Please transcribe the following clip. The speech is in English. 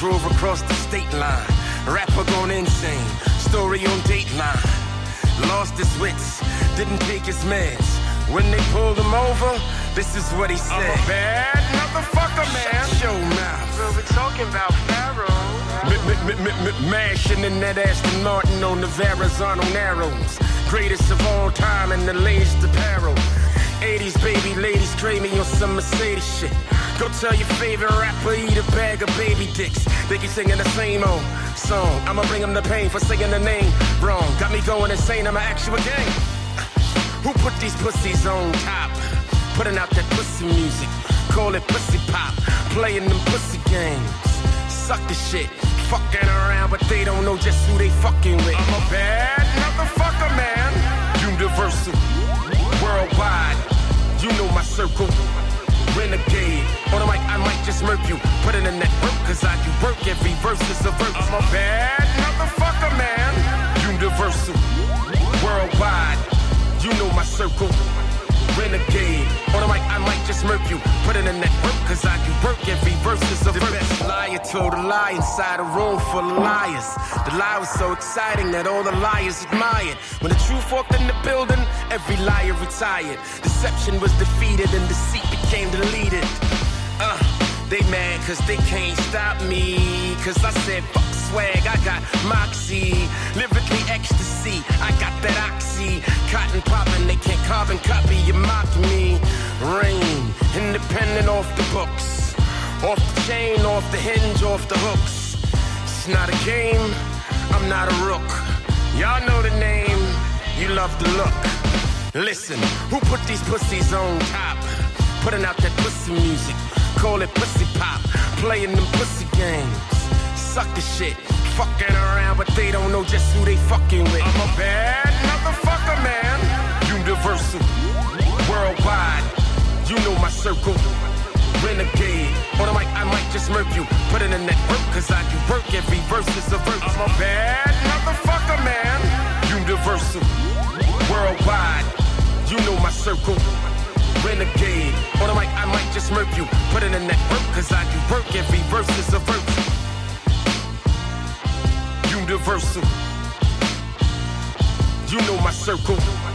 drove across the state line. Rapper gone insane, story on Dateline. Lost his wits, didn't take his meds. When they pulled him over, this is what he said. I'm a bad motherfucker, man. Shut your mouth. Well, we're talking about Pharaoh. Mashing in that Aston Martin on the Verrazano Narrows. Greatest of all time in the latest apparel. 80s baby me on some Mercedes shit. Go tell your favorite rapper, eat a bag of baby dicks. They keep singing the same old song. I'ma bring them the pain for saying the name wrong. Got me going insane, I'ma ask you again. Who put these pussies on top? Putting out that pussy music. Call it pussy pop. Playing them pussy games. Suck the shit. Fucking around, but they don't know just who they fucking with. I'm a bad circle. Renegade. On the mic, I might just murk you. Put in that work, cause I do work. Every verse is a verse. I'm a bad motherfucker, man. Universal. Worldwide. You know my circle. Renegade. On the mic, I might just murk you. Put it in that work, cause I can work. Every verse is a the verse. best liar told a lie inside a room full of liars. The lie was so exciting that all the liars admired. When the truth walked in the building, every liar retired. Deception was defeated and deceit became deleted. Uh, they mad cause they can't stop me. Cause I said fuck swag, I got moxie. Lyrically ecstasy, I got that oxy. Cotton poppin', they can't carbon copy, you mock me. Rain, independent off the books. Off the chain, off the hinge, off the hooks. It's not a game, I'm not a rook. Y'all know the name, you love the look. Listen, who put these pussies on top? Putting out that pussy music, call it pussy pop. Playing them pussy games, suck the shit. Fucking around, but they don't know just who they fucking with. I'm a bad motherfucker, man. Universal, worldwide. You know my circle. Renegade. On the mic, I might just murk you. Put it in that work, cause I do work. Every verse is a verse. I'm a bad motherfucker, man. Universal, worldwide. You know my circle. Renegade. On the mic, I might just murk you. Put it in that work, cause I do work. Every verse is a verse. Universal. You know my circle.